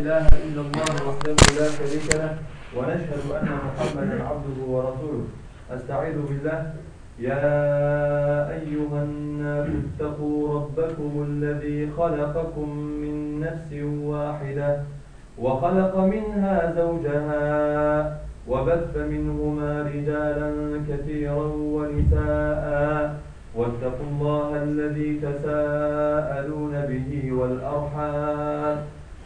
إله إلا الله وحده لا شريك له ونشهد أن محمدا عبده ورسوله. أستعيذ بالله. يا أيها الناس اتقوا ربكم الذي خلقكم من نفس واحدة وخلق منها زوجها وبث منهما رجالا كثيرا ونساء. واتقوا الله الذي تساءلون به والأرحام.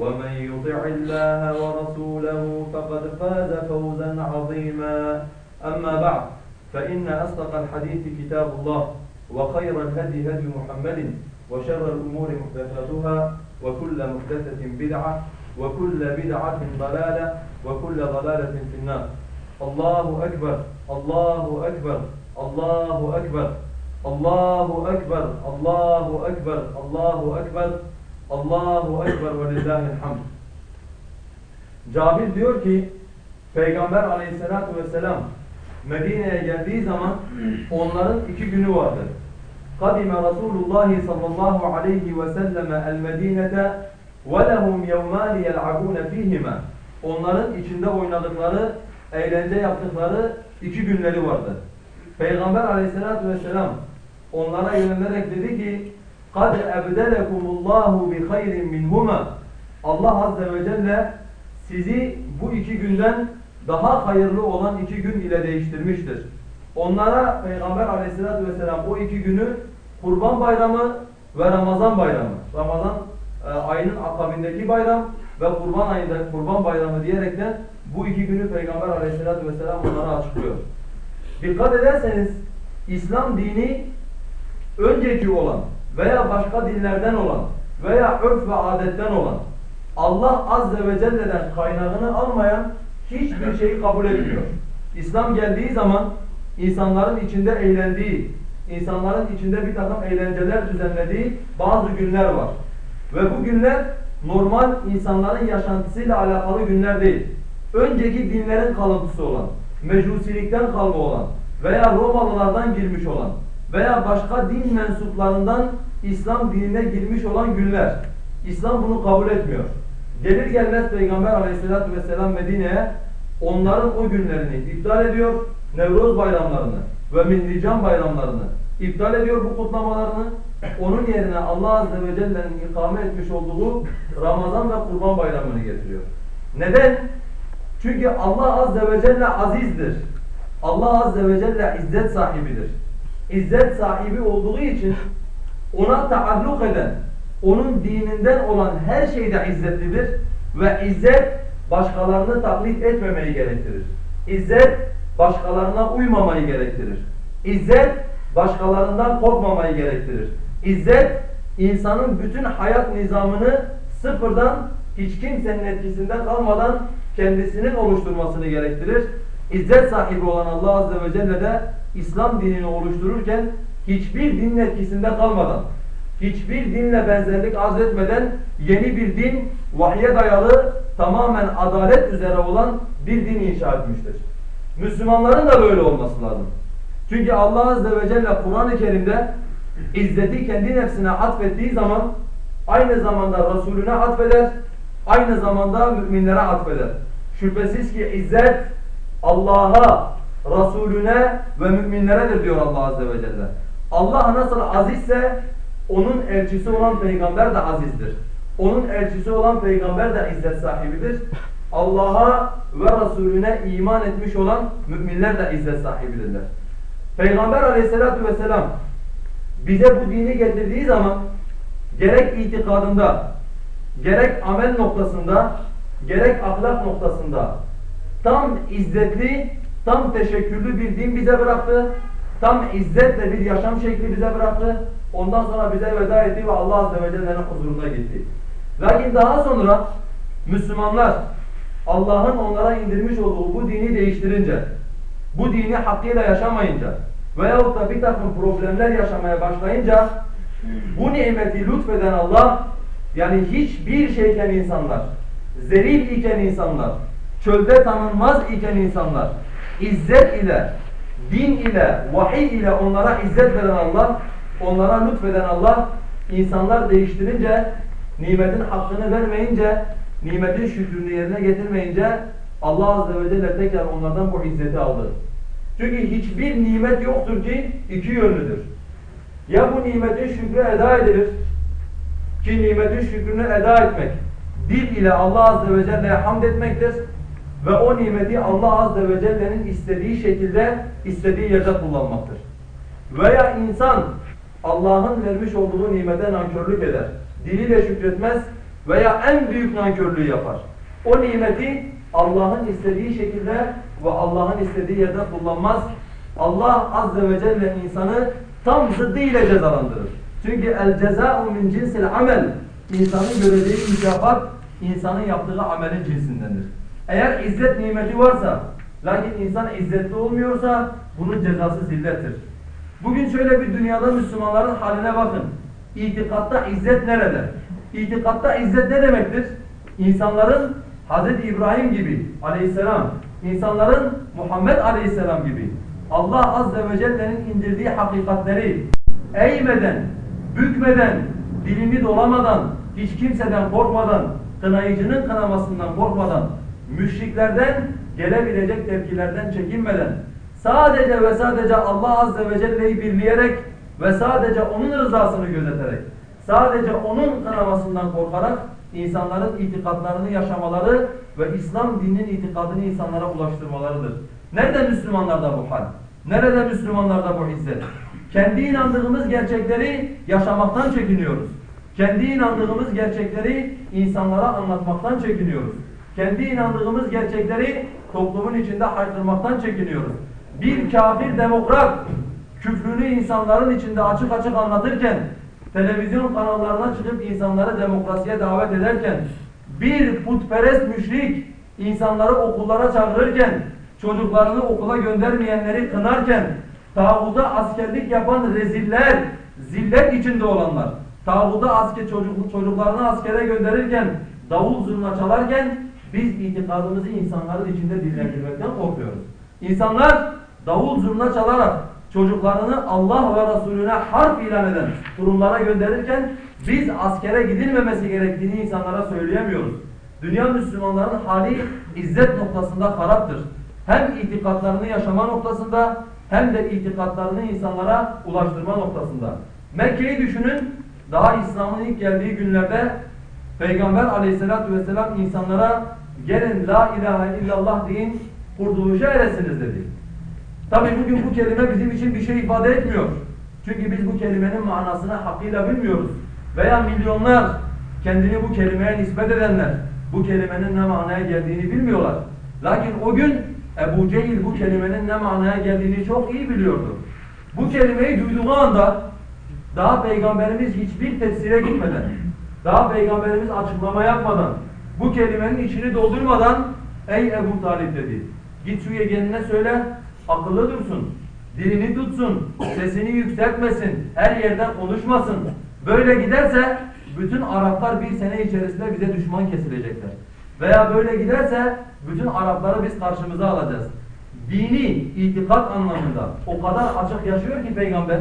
ومن يطع الله ورسوله فقد فاز فوزا عظيما. أما بعد فإن أصدق الحديث كتاب الله وخير الهدي هدي محمد وشر الأمور محدثاتها وكل محدثة بدعة وكل بدعة ضلالة وكل ضلالة في النار. الله أكبر الله أكبر الله أكبر الله أكبر الله أكبر الله أكبر. Allahu Ekber ve lillahil hamd. Cabir diyor ki Peygamber aleyhissalatu vesselam Medine'ye geldiği zaman onların iki günü vardı. Kadime Resulullah sallallahu aleyhi ve selleme el Medinete ve lehum yevmani yel'abune fihima. Onların içinde oynadıkları, eğlence yaptıkları iki günleri vardı. Peygamber aleyhissalatu vesselam onlara yönelerek dedi ki قَدْ اَبْدَلَكُمُ اللّٰهُ بِخَيْرٍ مِنْهُمَا Allah Azze ve Celle sizi bu iki günden daha hayırlı olan iki gün ile değiştirmiştir. Onlara Peygamber aleyhissalatü vesselam o iki günü Kurban Bayramı ve Ramazan Bayramı, Ramazan e, ayının akabindeki bayram ve Kurban ayında Kurban Bayramı diyerekten bu iki günü Peygamber aleyhissalatü vesselam onlara açıklıyor. Dikkat ederseniz İslam dini önceki olan veya başka dinlerden olan veya örf ve adetten olan Allah Azze ve Celle'den kaynağını almayan hiçbir şeyi kabul etmiyor. İslam geldiği zaman insanların içinde eğlendiği, insanların içinde bir takım eğlenceler düzenlediği bazı günler var. Ve bu günler normal insanların yaşantısıyla alakalı günler değil. Önceki dinlerin kalıntısı olan, mecusilikten kalma olan veya Romalılardan girmiş olan veya başka din mensuplarından İslam dinine girmiş olan günler. İslam bunu kabul etmiyor. Gelir gelmez Peygamber aleyhissalatü vesselam Medine'ye onların o günlerini iptal ediyor. Nevroz bayramlarını ve Mihrican bayramlarını iptal ediyor bu kutlamalarını. Onun yerine Allah Azze ve Celle'nin ikame etmiş olduğu Ramazan ve Kurban bayramını getiriyor. Neden? Çünkü Allah Azze ve Celle azizdir. Allah Azze ve Celle izzet sahibidir. İzzet sahibi olduğu için ona taalluk eden, onun dininden olan her şeyde izzetlidir ve izzet başkalarını taklit etmemeyi gerektirir. İzzet başkalarına uymamayı gerektirir. İzzet başkalarından korkmamayı gerektirir. İzzet insanın bütün hayat nizamını sıfırdan hiç kimsenin etkisinden kalmadan kendisinin oluşturmasını gerektirir. İzzet sahibi olan Allah Azze ve Celle de İslam dinini oluştururken hiçbir dinin etkisinde kalmadan, hiçbir dinle benzerlik arz etmeden yeni bir din, vahye dayalı, tamamen adalet üzere olan bir din inşa etmiştir. Müslümanların da böyle olması lazım. Çünkü Allah Azze ve Celle Kur'an-ı Kerim'de izzeti kendi nefsine atfettiği zaman aynı zamanda Resulüne atfeder, aynı zamanda müminlere atfeder. Şüphesiz ki izzet Allah'a, Resulüne ve müminleredir diyor Allah Azze ve Celle. Allah nasıl azizse onun elçisi olan peygamber de azizdir. Onun elçisi olan peygamber de izzet sahibidir. Allah'a ve Resulüne iman etmiş olan müminler de izzet sahibidirler. Peygamber aleyhissalatu vesselam bize bu dini getirdiği zaman gerek itikadında, gerek amel noktasında, gerek ahlak noktasında tam izzetli, tam teşekkürlü bir din bize bıraktı. Tam izzetle bir yaşam şekli bize bıraktı. Ondan sonra bize veda etti ve Allah Azze ve Celle'nin huzuruna gitti. Lakin daha sonra Müslümanlar Allah'ın onlara indirmiş olduğu bu dini değiştirince, bu dini hakkıyla yaşamayınca veyahut da bir takım problemler yaşamaya başlayınca bu nimeti lütfeden Allah yani hiçbir şeyken insanlar, zelil iken insanlar, çölde tanınmaz iken insanlar, izzet ile, din ile, vahiy ile onlara izzet veren Allah, onlara lütfeden Allah, insanlar değiştirince, nimetin hakkını vermeyince, nimetin şükrünü yerine getirmeyince Allah Azze ve Celle tekrar onlardan bu izzeti aldı. Çünkü hiçbir nimet yoktur ki iki yönlüdür. Ya bu nimetin şükrü eda edilir ki nimetin şükrünü eda etmek dil ile Allah Azze ve Celle'ye hamd etmektir ve o nimeti Allah Azze ve Celle'nin istediği şekilde istediği yerde kullanmaktır. Veya insan Allah'ın vermiş olduğu nimete nankörlük eder. Diliyle şükretmez veya en büyük nankörlüğü yapar. O nimeti Allah'ın istediği şekilde ve Allah'ın istediği yerde kullanmaz. Allah Azze ve Celle insanı tam zıddıyla cezalandırır. Çünkü el ceza'u min cinsil amel. İnsanın göreceği mükafat insanın yaptığı amelin cinsindendir. Eğer izzet nimeti varsa lakin insan izzetli olmuyorsa bunun cezası zillettir. Bugün şöyle bir dünyada Müslümanların haline bakın. İtikatta izzet nerede? İtikatta izzet ne demektir? İnsanların Hz. İbrahim gibi aleyhisselam, insanların Muhammed aleyhisselam gibi Allah azze ve celle'nin indirdiği hakikatleri eğmeden, bükmeden, dilini dolamadan, hiç kimseden korkmadan, kınayıcının kınamasından korkmadan, müşriklerden gelebilecek tepkilerden çekinmeden, sadece ve sadece Allah azze ve celle'yi birleyerek ve sadece onun rızasını gözeterek, sadece onun kınamasından korkarak insanların itikatlarını yaşamaları ve İslam dininin itikadını insanlara ulaştırmalarıdır. Nerede Müslümanlarda bu hal? Nerede Müslümanlarda bu izzet? Kendi inandığımız gerçekleri yaşamaktan çekiniyoruz. Kendi inandığımız gerçekleri insanlara anlatmaktan çekiniyoruz. Kendi inandığımız gerçekleri toplumun içinde haykırmaktan çekiniyoruz. Bir kafir demokrat küfrünü insanların içinde açık açık anlatırken televizyon kanallarına çıkıp insanları demokrasiye davet ederken bir putperest müşrik insanları okullara çağırırken çocuklarını okula göndermeyenleri kınarken tağuda askerlik yapan reziller zillet içinde olanlar tağuda asker çocuk, çocuklarını askere gönderirken davul zurna çalarken biz itikadımızı insanların içinde dillendirmekten korkuyoruz. İnsanlar davul zurna çalarak çocuklarını Allah ve Resulüne harp ilan eden kurumlara gönderirken biz askere gidilmemesi gerektiğini insanlara söyleyemiyoruz. Dünya Müslümanların hali izzet noktasında haraptır. Hem itikatlarını yaşama noktasında hem de itikatlarını insanlara ulaştırma noktasında. Mekke'yi düşünün, daha İslam'ın ilk geldiği günlerde Peygamber aleyhissalatü vesselam insanlara gelin la ilahe illallah deyin kurtuluşa eresiniz dedi. Tabi bugün bu kelime bizim için bir şey ifade etmiyor. Çünkü biz bu kelimenin manasını hakkıyla bilmiyoruz. Veya milyonlar kendini bu kelimeye nispet edenler bu kelimenin ne manaya geldiğini bilmiyorlar. Lakin o gün Ebu Cehil bu kelimenin ne manaya geldiğini çok iyi biliyordu. Bu kelimeyi duyduğu anda daha Peygamberimiz hiçbir tefsire gitmeden, daha Peygamberimiz açıklama yapmadan, bu kelimenin içini doldurmadan ey Ebu Talip dedi. Git şu yegenine söyle, akıllı dursun, dilini tutsun, sesini yükseltmesin, her yerden konuşmasın. Böyle giderse bütün Araplar bir sene içerisinde bize düşman kesilecekler. Veya böyle giderse bütün Arapları biz karşımıza alacağız. Dini itikat anlamında o kadar açık yaşıyor ki peygamber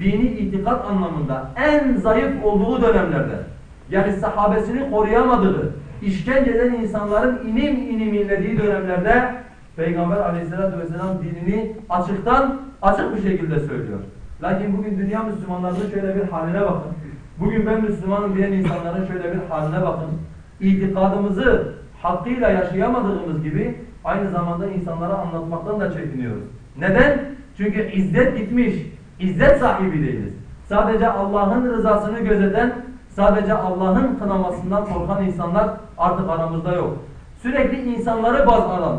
dini itikat anlamında en zayıf olduğu dönemlerde yani sahabesini koruyamadığı işkenceden insanların inim inim inlediği dönemlerde Peygamber aleyhissalatü vesselam dinini açıktan açık bir şekilde söylüyor. Lakin bugün dünya Müslümanlarının şöyle bir haline bakın. Bugün ben Müslümanım diyen insanların şöyle bir haline bakın. İtikadımızı hakkıyla yaşayamadığımız gibi aynı zamanda insanlara anlatmaktan da çekiniyoruz. Neden? Çünkü izzet gitmiş. İzzet sahibi değiliz. Sadece Allah'ın rızasını gözeten, sadece Allah'ın kınamasından korkan insanlar artık aramızda yok. Sürekli insanları baz alan,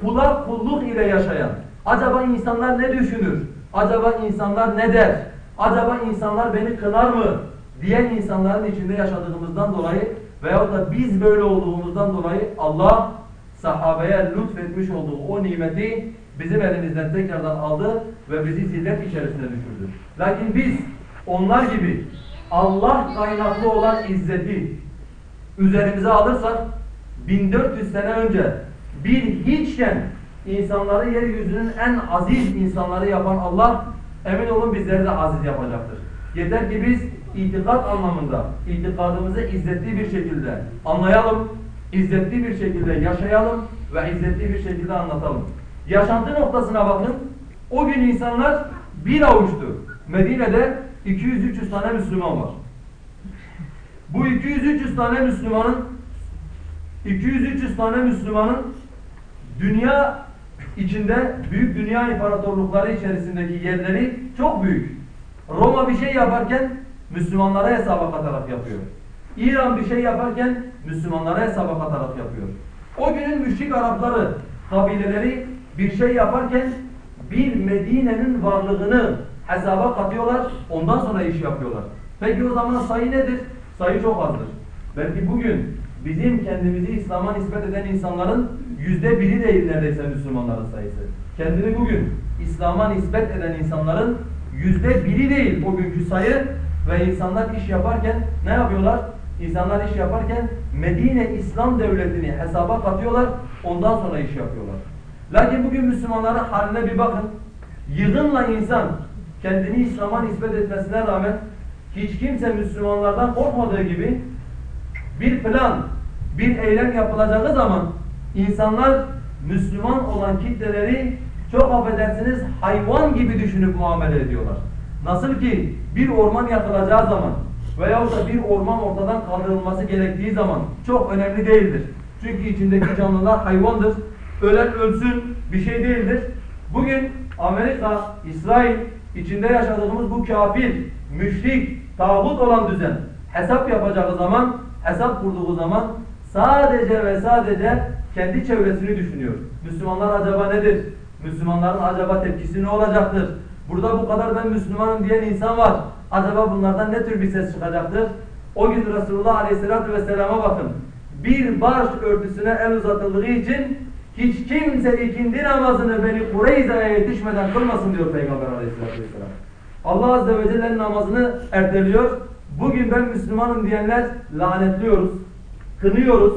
kula kulluk ile yaşayan, acaba insanlar ne düşünür? Acaba insanlar ne der? Acaba insanlar beni kınar mı? diyen insanların içinde yaşadığımızdan dolayı veyahut da biz böyle olduğumuzdan dolayı Allah sahabeye lütfetmiş olduğu o nimeti bizim elimizden tekrardan aldı ve bizi zillet içerisine düşürdü. Lakin biz onlar gibi Allah kaynaklı olan izzeti üzerimize alırsak 1400 sene önce bir hiçken insanları yeryüzünün en aziz insanları yapan Allah emin olun bizleri de aziz yapacaktır. Yeter ki biz itikat anlamında itikadımızı izzetli bir şekilde anlayalım, izzetli bir şekilde yaşayalım ve izzetli bir şekilde anlatalım. Yaşantı noktasına bakın. O gün insanlar bir avuçtu. Medine'de 200-300 tane Müslüman var. Bu 200-300 tane Müslümanın 200-300 tane Müslümanın dünya içinde büyük dünya imparatorlukları içerisindeki yerleri çok büyük. Roma bir şey yaparken Müslümanlara hesaba katarak yapıyor. İran bir şey yaparken Müslümanlara hesaba katarak yapıyor. O günün müşrik Arapları, kabileleri bir şey yaparken bir Medine'nin varlığını hesaba katıyorlar, ondan sonra iş yapıyorlar. Peki o zaman sayı nedir? Sayı çok azdır. Belki bugün bizim kendimizi İslam'a nispet eden insanların yüzde biri değil neredeyse Müslümanların sayısı. Kendini bugün İslam'a nispet eden insanların yüzde biri değil o günkü sayı ve insanlar iş yaparken ne yapıyorlar? İnsanlar iş yaparken Medine İslam Devleti'ni hesaba katıyorlar, ondan sonra iş yapıyorlar. Lakin bugün Müslümanların haline bir bakın. Yığınla insan kendini İslam'a nispet etmesine rağmen hiç kimse Müslümanlardan korkmadığı gibi bir plan, bir eylem yapılacağı zaman insanlar Müslüman olan kitleleri çok affedersiniz hayvan gibi düşünüp muamele ediyorlar. Nasıl ki bir orman yakılacağı zaman veyahut da bir orman ortadan kaldırılması gerektiği zaman çok önemli değildir. Çünkü içindeki canlılar hayvandır. Ölen ölsün bir şey değildir. Bugün Amerika, İsrail içinde yaşadığımız bu kafir, müşrik, tağut olan düzen hesap yapacağı zaman, hesap kurduğu zaman sadece ve sadece kendi çevresini düşünüyor. Müslümanlar acaba nedir? Müslümanların acaba tepkisi ne olacaktır? Burada bu kadar ben Müslümanım diyen insan var. Acaba bunlardan ne tür bir ses çıkacaktır? O gün Resulullah Aleyhisselatü Vesselam'a bakın. Bir baş örtüsüne el uzatıldığı için hiç kimse ikindi namazını beni Kureyza'ya yetişmeden kılmasın diyor Peygamber Aleyhisselatü Vesselam. Allah Azze ve Celle'nin namazını erteliyor. Bugün ben Müslümanım diyenler lanetliyoruz, kınıyoruz.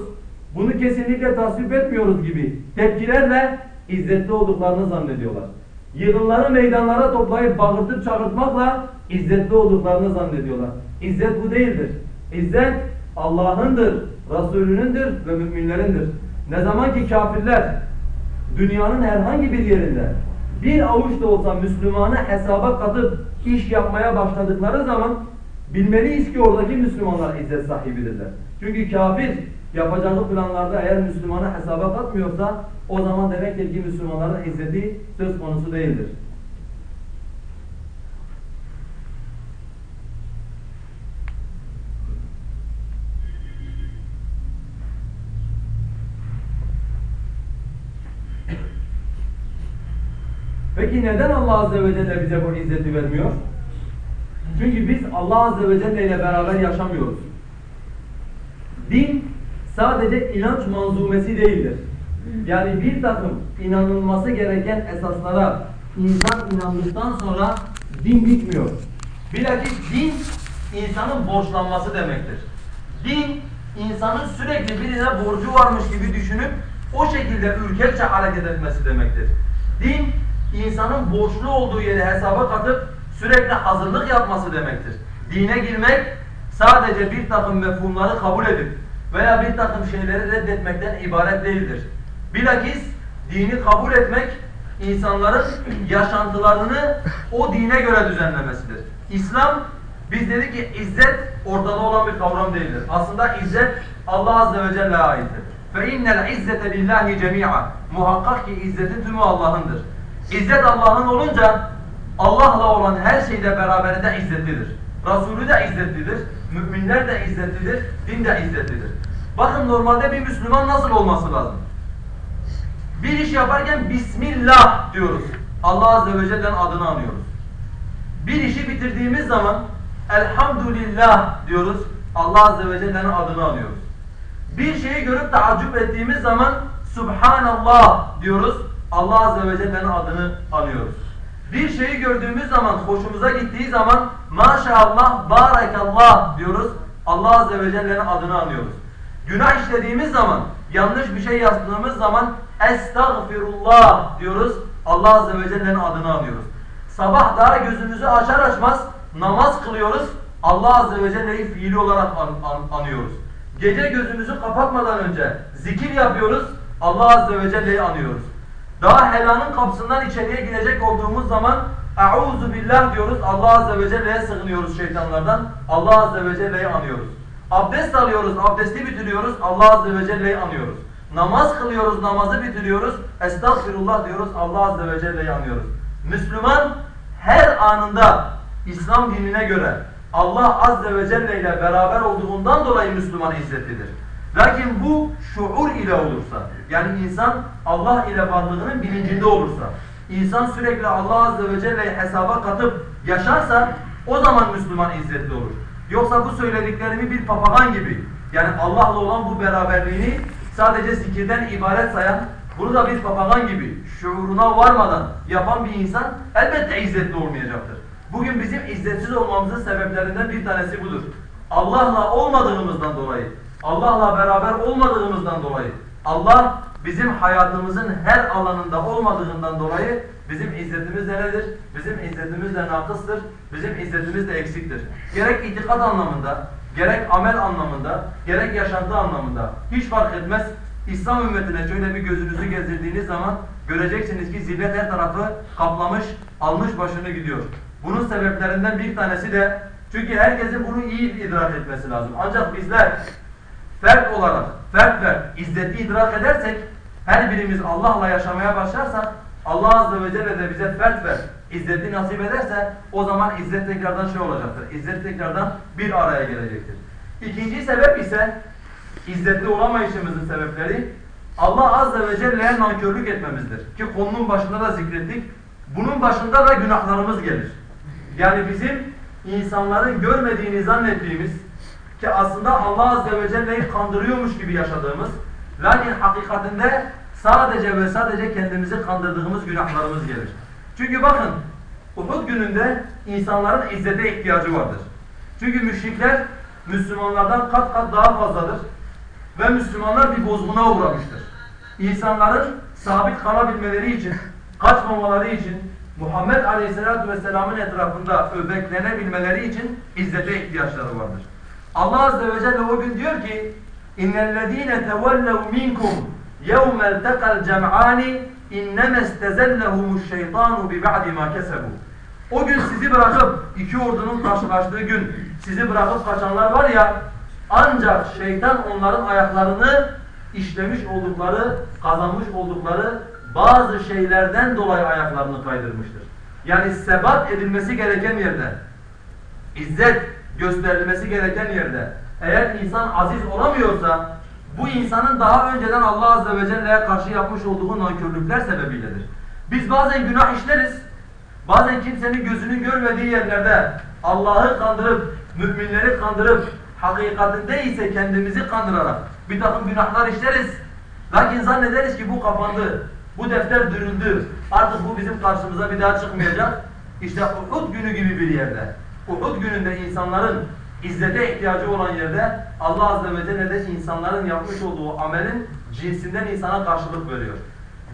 Bunu kesinlikle tasvip etmiyoruz gibi tepkilerle izzetli olduklarını zannediyorlar. Yığınları meydanlara toplayıp bağırtıp çağırtmakla izzetli olduklarını zannediyorlar. İzzet bu değildir. İzzet Allah'ındır, Resulünündür ve müminlerindir. Ne zaman ki kafirler dünyanın herhangi bir yerinde bir avuç da olsa Müslümanı hesaba katıp iş yapmaya başladıkları zaman bilmeliyiz ki oradaki Müslümanlar izzet sahibidirler. Çünkü kafir yapacağı planlarda eğer Müslümanı hesaba katmıyorsa o zaman demektir ki Müslümanların izzeti söz konusu değildir. Peki neden Allah Azze ve Celle bize bu izzeti vermiyor? Çünkü biz Allah Azze ve Celle ile beraber yaşamıyoruz. Din sadece inanç manzumesi değildir. Yani bir takım inanılması gereken esaslara insan inandıktan sonra din bitmiyor. Bilakis din insanın borçlanması demektir. Din insanın sürekli birine borcu varmış gibi düşünüp o şekilde ürkekçe hareket etmesi demektir. Din insanın borçlu olduğu yeri hesaba katıp sürekli hazırlık yapması demektir. Dine girmek sadece bir takım mefhumları kabul edip veya bir takım şeyleri reddetmekten ibaret değildir. Bilakis dini kabul etmek insanların yaşantılarını o dine göre düzenlemesidir. İslam biz dedik ki izzet ortada olan bir kavram değildir. Aslında izzet Allah Azze ve Celle'ye aittir. فَاِنَّ الْعِزَّةَ لِلّٰهِ جَمِيعًا Muhakkak ki izzetin tümü Allah'ındır. İzzet Allah'ın olunca Allah'la olan her şeyde beraberinde izzetlidir. Resulü de izzetlidir, müminler de izzetlidir, din de izzetlidir. Bakın normalde bir Müslüman nasıl olması lazım? Bir iş yaparken Bismillah diyoruz. Allah Azze ve Celle'nin adını anıyoruz. Bir işi bitirdiğimiz zaman Elhamdülillah diyoruz. Allah Azze ve Celle'nin adını anıyoruz. Bir şeyi görüp taaccüp ettiğimiz zaman Subhanallah diyoruz. Allah Azze ve Celle'nin adını anıyoruz. Bir şeyi gördüğümüz zaman, hoşumuza gittiği zaman maşallah, barakallah diyoruz. Allah Azze ve Celle'nin adını anıyoruz. Günah işlediğimiz zaman, yanlış bir şey yaptığımız zaman estağfirullah diyoruz. Allah Azze ve Celle'nin adını anıyoruz. Sabah daha gözümüzü açar açmaz namaz kılıyoruz. Allah Azze ve Celle'yi fiili olarak an, an, anıyoruz. Gece gözümüzü kapatmadan önce zikir yapıyoruz. Allah Azze ve Celle'yi anıyoruz. Daha helalın kapısından içeriye girecek olduğumuz zaman Euzu billah diyoruz. Allah Azze ve Celle'ye sığınıyoruz şeytanlardan. Allah Azze ve Celle'yi anıyoruz. Abdest alıyoruz, abdesti bitiriyoruz. Allah Azze ve Celle'yi anıyoruz. Namaz kılıyoruz, namazı bitiriyoruz. Estağfirullah diyoruz. Allah Azze ve Celle'yi anıyoruz. Müslüman her anında İslam dinine göre Allah Azze ve Celle ile beraber olduğundan dolayı Müslüman izzetlidir. Lakin bu şuur ile olursa, yani insan Allah ile varlığının bilincinde olursa, insan sürekli Allah Azze ve Celle'yi hesaba katıp yaşarsa o zaman Müslüman izzetli olur. Yoksa bu söylediklerimi bir papagan gibi, yani Allah'la olan bu beraberliğini sadece zikirden ibaret sayan, bunu da bir papagan gibi şuuruna varmadan yapan bir insan elbette izzetli olmayacaktır. Bugün bizim izzetsiz olmamızın sebeplerinden bir tanesi budur. Allah'la olmadığımızdan dolayı, Allah'la beraber olmadığımızdan dolayı, Allah bizim hayatımızın her alanında olmadığından dolayı bizim izzetimiz de nedir? Bizim izzetimiz de nakıstır, bizim izzetimiz de eksiktir. Gerek itikat anlamında, gerek amel anlamında, gerek yaşantı anlamında hiç fark etmez. İslam ümmetine şöyle bir gözünüzü gezdirdiğiniz zaman göreceksiniz ki zillet her tarafı kaplamış, almış başını gidiyor. Bunun sebeplerinden bir tanesi de çünkü herkesin bunu iyi idrak etmesi lazım. Ancak bizler fert olarak, fert fert izzetli idrak edersek, her birimiz Allah'la yaşamaya başlarsak, Allah Azze ve Celle de bize fert fert izzeti nasip ederse, o zaman izzet tekrardan şey olacaktır. İzzet tekrardan bir araya gelecektir. İkinci sebep ise, izzetli olamayışımızın sebepleri, Allah Azze ve Celle'ye nankörlük etmemizdir. Ki konunun başında da zikrettik. Bunun başında da günahlarımız gelir. Yani bizim insanların görmediğini zannettiğimiz ki aslında Allah Azze ve Celle'yi kandırıyormuş gibi yaşadığımız lakin hakikatinde sadece ve sadece kendimizi kandırdığımız günahlarımız gelir. Çünkü bakın Uhud gününde insanların izzete ihtiyacı vardır. Çünkü müşrikler Müslümanlardan kat kat daha fazladır ve Müslümanlar bir bozguna uğramıştır. İnsanların sabit kalabilmeleri için, kaçmamaları için, Muhammed Aleyhisselatü Vesselam'ın etrafında öbeklenebilmeleri için izzete ihtiyaçları vardır. Allah Azze ve Celle o gün diyor ki اِنَّ الَّذ۪ينَ تَوَلَّوْ مِنْكُمْ يَوْمَ الْتَقَى الْجَمْعَانِ اِنَّمَا اسْتَزَلَّهُمُ الشَّيْطَانُ بِبَعْدِ مَا كَسَبُوا O gün sizi bırakıp, iki ordunun karşılaştığı gün sizi bırakıp kaçanlar var ya, ancak şeytan onların ayaklarını işlemiş oldukları, kazanmış oldukları bazı şeylerden dolayı ayaklarını kaydırmıştır. Yani sebat edilmesi gereken yerde, izzet gösterilmesi gereken yerde, eğer insan aziz olamıyorsa, bu insanın daha önceden Allah Azze ve Celle'ye karşı yapmış olduğu nankörlükler sebebiyledir. Biz bazen günah işleriz, bazen kimsenin gözünün görmediği yerlerde Allah'ı kandırıp, müminleri kandırıp, hakikatinde ise kendimizi kandırarak bir takım günahlar işleriz. Lakin zannederiz ki bu kapandı, bu defter dürüldü, artık bu bizim karşımıza bir daha çıkmayacak. İşte Uhud günü gibi bir yerde, Uhud gününde insanların izzete ihtiyacı olan yerde Allah Azze ve Celle de insanların yapmış olduğu amelin cinsinden insana karşılık veriyor.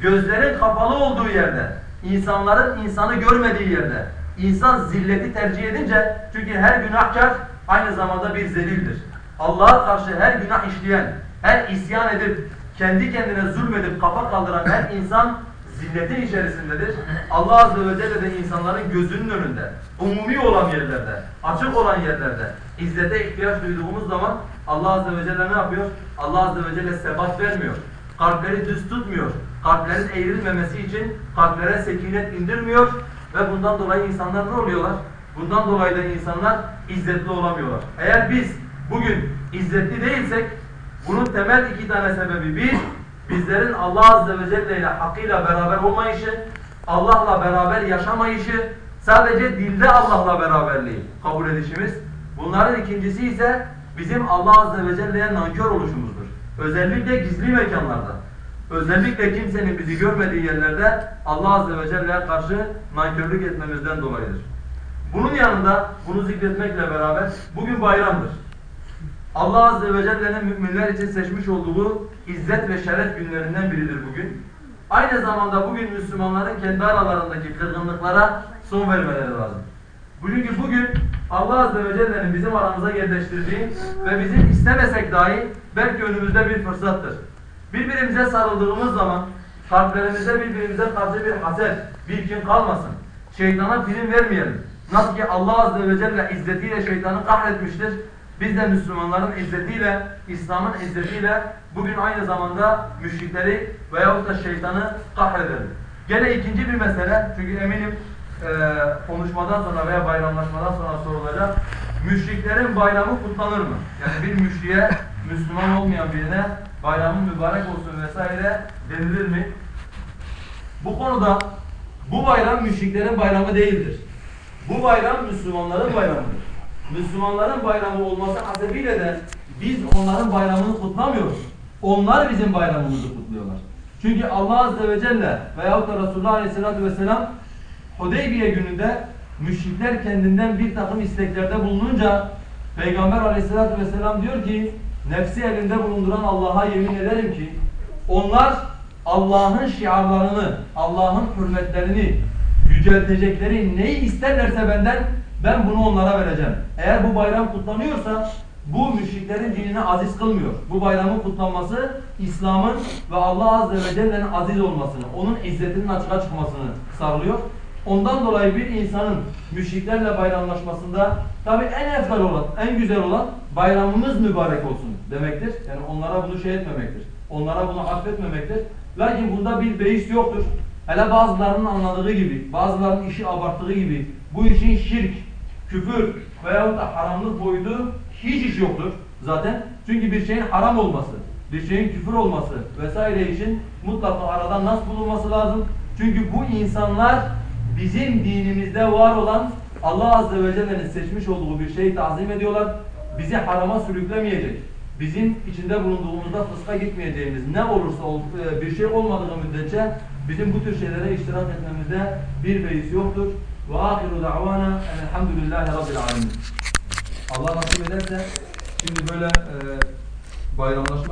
Gözlerin kapalı olduğu yerde, insanların insanı görmediği yerde, insan zilleti tercih edince, çünkü her günahkar aynı zamanda bir zelildir. Allah'a karşı her günah işleyen, her isyan edip, kendi kendine zulmedip kafa kaldıran her insan zilletin içerisindedir. Allah Azze ve Celle de insanların gözünün önünde, umumi olan yerlerde, açık olan yerlerde izzete ihtiyaç duyduğumuz zaman Allah Azze ve Celle ne yapıyor? Allah Azze ve Celle sebat vermiyor. Kalpleri düz tutmuyor. Kalplerin eğrilmemesi için kalplere sekinet indirmiyor ve bundan dolayı insanlar ne oluyorlar? Bundan dolayı da insanlar izzetli olamıyorlar. Eğer biz bugün izzetli değilsek bunun temel iki tane sebebi. Bir, bizlerin Allah Azze ve Celle ile hakkıyla beraber olmayışı, Allah'la beraber yaşamayışı, sadece dilde Allah'la beraberliği kabul edişimiz. Bunların ikincisi ise bizim Allah Azze ve Celle'ye nankör oluşumuzdur. Özellikle gizli mekanlarda. özellikle kimsenin bizi görmediği yerlerde Allah Azze ve Celle'ye karşı nankörlük etmemizden dolayıdır. Bunun yanında bunu zikretmekle beraber bugün bayramdır. Allah Azze ve Celle'nin müminler için seçmiş olduğu izzet ve şeref günlerinden biridir bugün. Aynı zamanda bugün Müslümanların kendi aralarındaki kırgınlıklara son vermeleri lazım. Bugünkü bugün Allah Azze ve Celle'nin bizim aramıza yerleştirdiği ve bizim istemesek dahi belki önümüzde bir fırsattır. Birbirimize sarıldığımız zaman kalplerimizde birbirimize karşı bir haset, bir kin kalmasın. Şeytana prim vermeyelim. Nasıl ki Allah Azze ve Celle izzetiyle şeytanı kahretmiştir. Biz de Müslümanların izzetiyle, İslam'ın izzetiyle bugün aynı zamanda müşrikleri veyahut da şeytanı kahredelim. Gene ikinci bir mesele, çünkü eminim e, konuşmadan sonra veya bayramlaşmadan sonra sorulacak. Müşriklerin bayramı kutlanır mı? Yani bir müşriye, Müslüman olmayan birine bayramın mübarek olsun vesaire denilir mi? Bu konuda bu bayram müşriklerin bayramı değildir. Bu bayram Müslümanların bayramıdır. Müslümanların bayramı olması hasebiyle de biz onların bayramını kutlamıyoruz. Onlar bizim bayramımızı kutluyorlar. Çünkü Allah Azze ve Celle veyahut da Resulullah Aleyhisselatü Vesselam Hudeybiye gününde müşrikler kendinden bir takım isteklerde bulununca Peygamber Aleyhisselatü Vesselam diyor ki nefsi elinde bulunduran Allah'a yemin ederim ki onlar Allah'ın şiarlarını, Allah'ın hürmetlerini yüceltecekleri neyi isterlerse benden ben bunu onlara vereceğim. Eğer bu bayram kutlanıyorsa bu müşriklerin dinini aziz kılmıyor. Bu bayramın kutlanması İslam'ın ve Allah Azze ve Celle'nin aziz olmasını, onun izzetinin açığa çıkmasını sağlıyor. Ondan dolayı bir insanın müşriklerle bayramlaşmasında tabi en eftal olan, en güzel olan bayramımız mübarek olsun demektir. Yani onlara bunu şey etmemektir. Onlara bunu affetmemektir. Lakin bunda bir beis yoktur. Hele bazılarının anladığı gibi, bazılarının işi abarttığı gibi bu işin şirk, küfür veyahut da haramlık boyutu hiç iş yoktur zaten. Çünkü bir şeyin haram olması, bir şeyin küfür olması vesaire için mutlaka aradan nasıl bulunması lazım. Çünkü bu insanlar bizim dinimizde var olan Allah Azze ve Celle'nin seçmiş olduğu bir şeyi tazim ediyorlar. Bizi harama sürüklemeyecek. Bizim içinde bulunduğumuzda fıska gitmeyeceğimiz ne olursa ol, e, bir şey olmadığı müddetçe bizim bu tür şeylere iştirak etmemizde bir beis yoktur. وآخر دعوانا أن الحمد لله رب العالمين. الله نصيب ederse şimdi böyle e, bayramlaşma